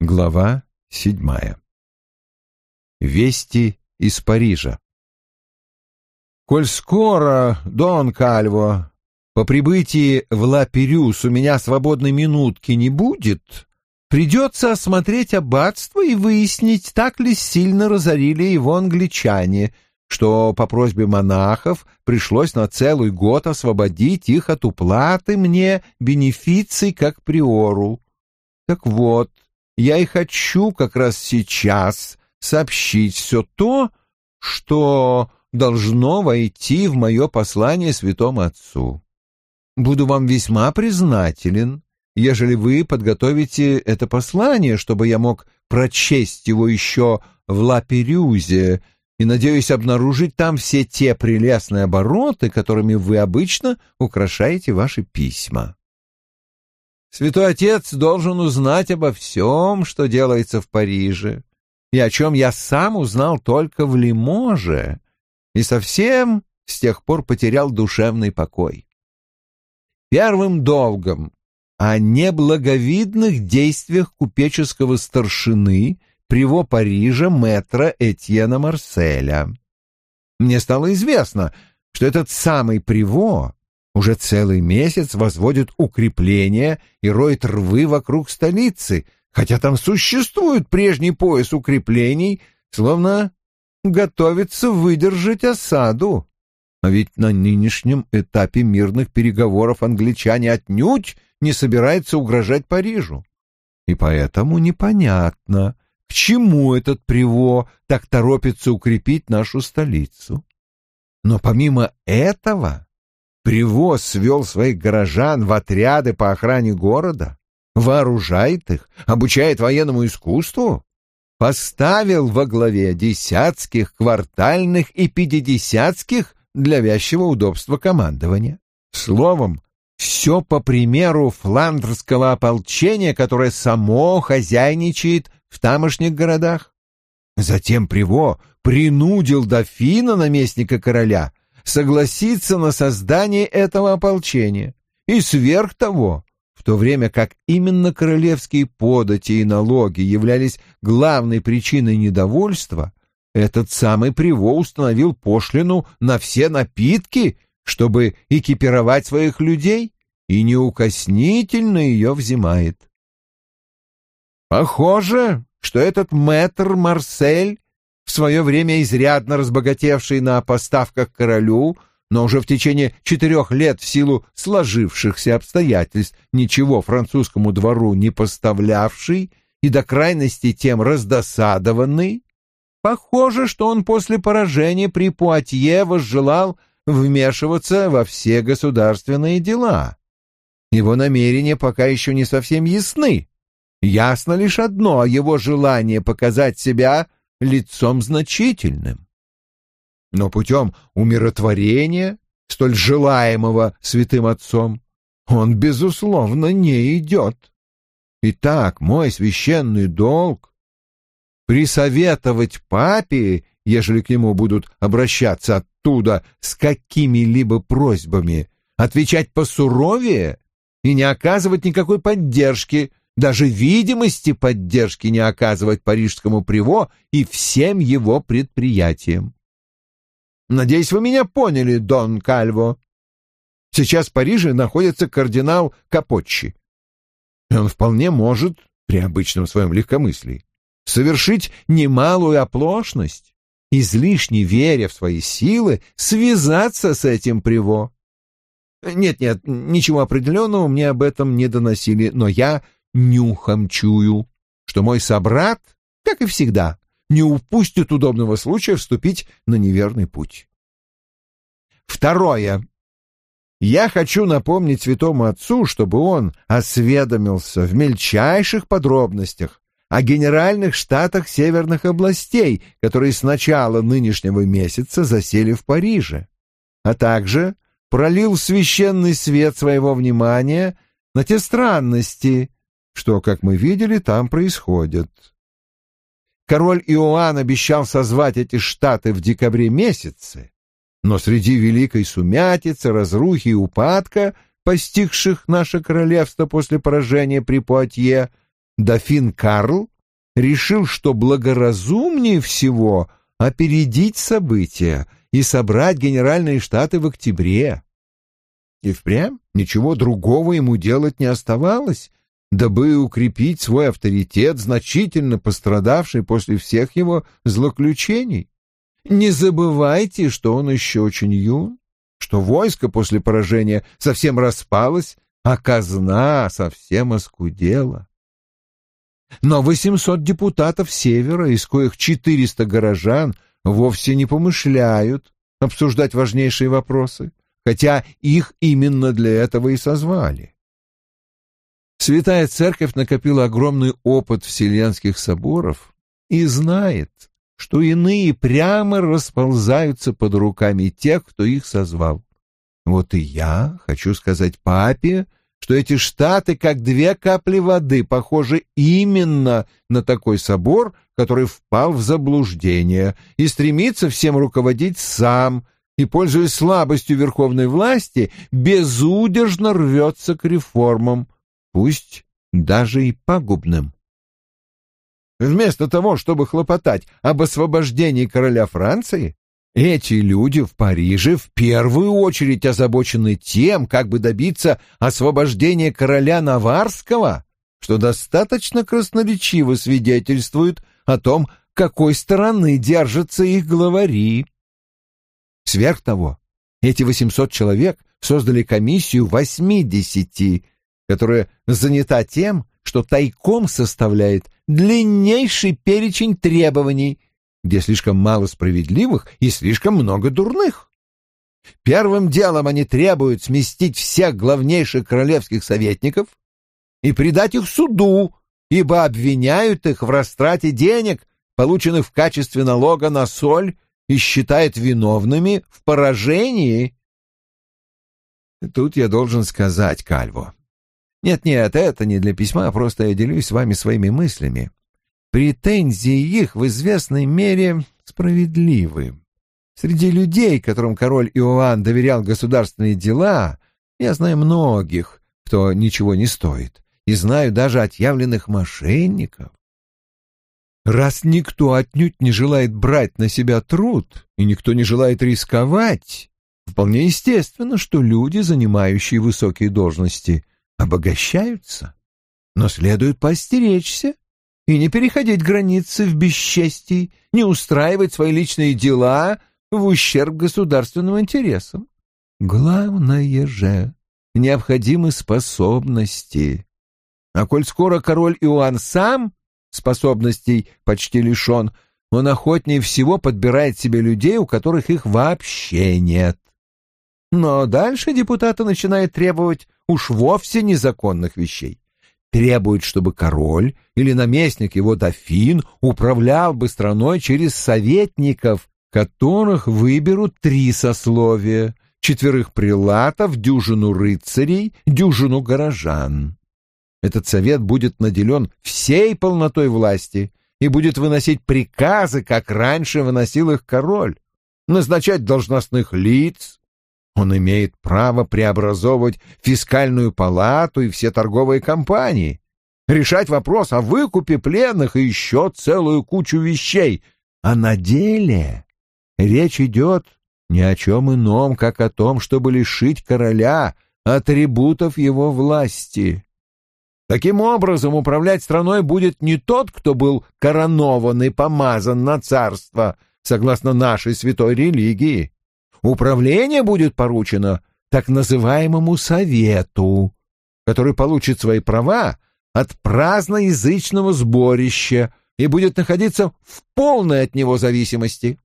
Глава седьмая. Вести из Парижа. «Коль скоро, Дон Кальво, по прибытии в Ла-Перюс у меня свободной минутки не будет, придется осмотреть аббатство и выяснить, так ли сильно разорили его англичане, что по просьбе монахов пришлось на целый год освободить их от уплаты мне бенефиций как приору. Так вот, я и хочу как раз сейчас сообщить все то, что должно войти в мое послание святому отцу. Буду вам весьма признателен, ежели вы подготовите это послание, чтобы я мог прочесть его еще в Ла-Перюзе и надеюсь обнаружить там все те прелестные обороты, которыми вы обычно украшаете ваши письма. Святой Отец должен узнать обо всем, что делается в Париже, и о чем я сам узнал только в Лиможе, и совсем с тех пор потерял душевный покой. Первым долгом о неблаговидных действиях купеческого старшины приво Парижа мэтра Этьена Марселя. Мне стало известно, что этот самый приво уже целый месяц возводит укрепления и роет рвы вокруг столицы, хотя там существует прежний пояс укреплений, словно готовится выдержать осаду. А ведь на нынешнем этапе мирных переговоров англичане отнюдь не собираются угрожать Парижу. И поэтому непонятно, к чему этот приво так торопится укрепить нашу столицу. Но помимо этого Привоз свел своих горожан в отряды по охране города, вооружает их, обучает военному искусству, поставил во главе десятских, квартальных и пятидесятских для вязчего удобства командования. Словом, все по примеру фландрского ополчения, которое само хозяйничает в тамошних городах. Затем Приво принудил дофина, наместника короля, согласиться на создание этого ополчения. И сверх того, в то время как именно королевские подати и налоги являлись главной причиной недовольства, этот самый Приво установил пошлину на все напитки, чтобы экипировать своих людей, и неукоснительно ее взимает. Похоже, что этот мэтр Марсель в свое время изрядно разбогатевший на поставках королю, но уже в течение четырех лет в силу сложившихся обстоятельств ничего французскому двору не поставлявший и до крайности тем раздосадованный, похоже, что он после поражения при Пуатье возжелал вмешиваться во все государственные дела. Его намерения пока еще не совсем ясны. Ясно лишь одно — его желание показать себя — лицом значительным. Но путем умиротворения, столь желаемого святым отцом, он, безусловно, не идет. Итак, мой священный долг — присоветовать папе, ежели к нему будут обращаться оттуда с какими-либо просьбами, отвечать посуровее и не оказывать никакой поддержки даже видимости поддержки не оказывать парижскому приво и всем его предприятиям. Надеюсь, вы меня поняли, Дон Кальво. Сейчас в Париже находится кардинал Капотчи. Он вполне может, при обычном своем легкомыслии, совершить немалую оплошность, излишне веря в свои силы, связаться с этим приво. Нет-нет, ничего определенного мне об этом не доносили, но я нюхом чую, что мой собрат, как и всегда, не упустит удобного случая вступить на неверный путь. Второе. Я хочу напомнить святому отцу, чтобы он осведомился в мельчайших подробностях о генеральных штатах северных областей, которые с начала нынешнего месяца засели в Париже, а также пролил священный свет своего внимания на те странности, что, как мы видели, там происходит. Король Иоанн обещал созвать эти штаты в декабре месяце, но среди великой сумятицы, разрухи и упадка, постигших наше королевство после поражения при Пуатье, дофин Карл решил, что благоразумнее всего опередить события и собрать генеральные штаты в октябре. И впрямь ничего другого ему делать не оставалось, дабы укрепить свой авторитет, значительно пострадавший после всех его злоключений. Не забывайте, что он еще очень юн, что войско после поражения совсем распалось, а казна совсем оскудела. Но 800 депутатов Севера, из коих 400 горожан, вовсе не помышляют обсуждать важнейшие вопросы, хотя их именно для этого и созвали. Святая Церковь накопила огромный опыт вселенских соборов и знает, что иные прямо расползаются под руками тех, кто их созвал. Вот и я хочу сказать папе, что эти штаты, как две капли воды, похожи именно на такой собор, который впал в заблуждение и стремится всем руководить сам, и, пользуясь слабостью верховной власти, безудержно рвется к реформам, пусть даже и пагубным. Вместо того, чтобы хлопотать об освобождении короля Франции, эти люди в Париже в первую очередь озабочены тем, как бы добиться освобождения короля Наварского, что достаточно красноречиво свидетельствует о том, какой стороны держатся их главари. Сверх того, эти 800 человек создали комиссию 80, которая занята тем, что тайком составляет длиннейший перечень требований, где слишком мало справедливых и слишком много дурных. Первым делом они требуют сместить всех главнейших королевских советников и предать их суду, ибо обвиняют их в растрате денег, полученных в качестве налога на соль, и считают виновными в поражении. Тут я должен сказать Кальво. Нет-нет, это не для письма, просто я делюсь с вами своими мыслями. Претензии их в известной мере справедливы. Среди людей, которым король Иоанн доверял государственные дела, я знаю многих, кто ничего не стоит, и знаю даже отъявленных мошенников. Раз никто отнюдь не желает брать на себя труд, и никто не желает рисковать, вполне естественно, что люди, занимающие высокие должности, обогащаются. Но следует постеречься и не переходить границы в бесчестии, не устраивать свои личные дела в ущерб государственным интересам. Главное же — необходимы способности. А коль скоро король Иоанн сам способностей почти лишен, он охотнее всего подбирает себе людей, у которых их вообще нет. Но дальше депутаты начинают требовать уж вовсе незаконных вещей требует, чтобы король или наместник его дофин управлял бы страной через советников, которых выберут три сословия, четверых прилатов, дюжину рыцарей, дюжину горожан. Этот совет будет наделен всей полнотой власти и будет выносить приказы, как раньше выносил их король, назначать должностных лиц, он имеет право преобразовывать фискальную палату и все торговые компании, решать вопрос о выкупе пленных и еще целую кучу вещей. А на деле речь идет ни о чем ином, как о том, чтобы лишить короля атрибутов его власти. Таким образом, управлять страной будет не тот, кто был коронован и помазан на царство, согласно нашей святой религии, Управление будет поручено так называемому совету, который получит свои права от праздноязычного сборища и будет находиться в полной от него зависимости.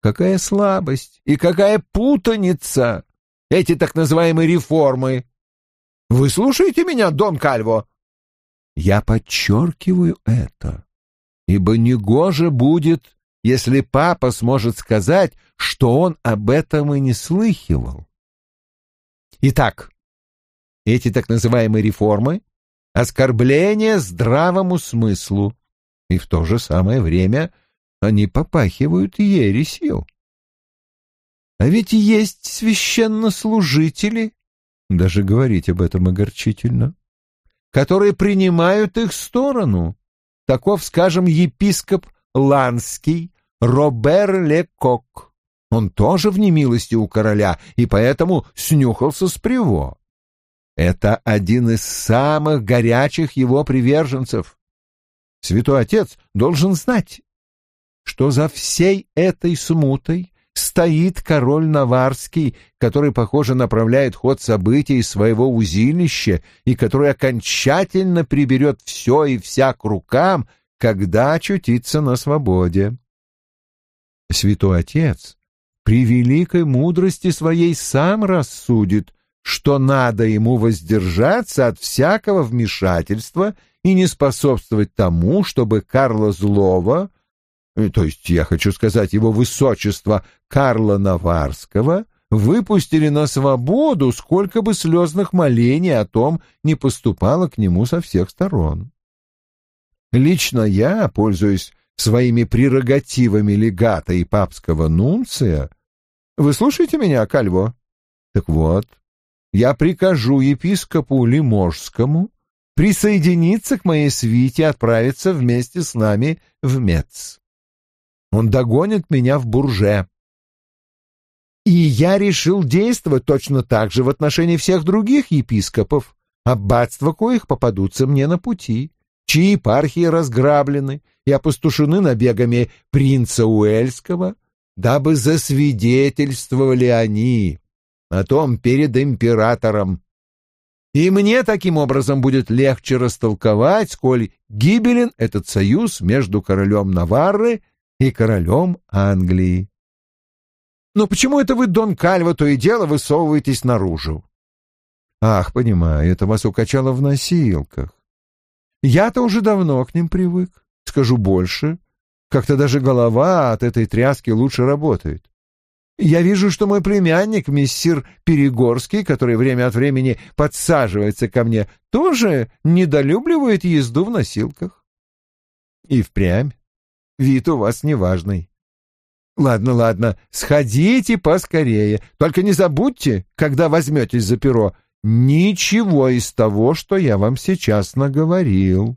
Какая слабость и какая путаница! Эти так называемые реформы! Вы слушаете меня, Дон Кальво? Я подчеркиваю это, ибо негоже будет если папа сможет сказать, что он об этом и не слыхивал. Итак, эти так называемые реформы — оскорбление здравому смыслу, и в то же самое время они попахивают ересью. А ведь есть священнослужители, даже говорить об этом огорчительно, которые принимают их сторону. Таков, скажем, епископ Ланский, Робер Лекок. Он тоже в немилости у короля и поэтому снюхался с приво. Это один из самых горячих его приверженцев. Святой Отец должен знать, что за всей этой смутой стоит король Наварский, который, похоже, направляет ход событий из своего узилища и который окончательно приберет все и вся к рукам, когда очутится на свободе. Святой Отец при великой мудрости своей сам рассудит, что надо ему воздержаться от всякого вмешательства и не способствовать тому, чтобы Карла Злого Э, то есть я хочу сказать его высочество Карла Наварского, выпустили на свободу, сколько бы слезных молений о том не поступало к нему со всех сторон. Лично я, пользуясь своими прерогативами легата и папского нунция, вы слушаете меня, Кальво? Так вот, я прикажу епископу Лиможскому присоединиться к моей свите и отправиться вместе с нами в Мец. Он догонит меня в Бурже. И я решил действовать точно так же в отношении всех других епископов, аббатства коих попадутся мне на пути, чьи епархии разграблены и опустошены набегами принца Уэльского, дабы засвидетельствовали они о том перед императором. И мне таким образом будет легче растолковать, сколь гибелен этот союз между королем Наварры и королем Англии. Но почему это вы, Дон Кальво, то и дело высовываетесь наружу? Ах, понимаю, это вас укачало в носилках. Я-то уже давно к ним привык. Скажу больше, как-то даже голова от этой тряски лучше работает. Я вижу, что мой племянник, мессир Перегорский, который время от времени подсаживается ко мне, тоже недолюбливает езду в носилках. И впрямь Вид у вас неважный. Ладно, ладно, сходите поскорее. Только не забудьте, когда возьметесь за перо, ничего из того, что я вам сейчас наговорил.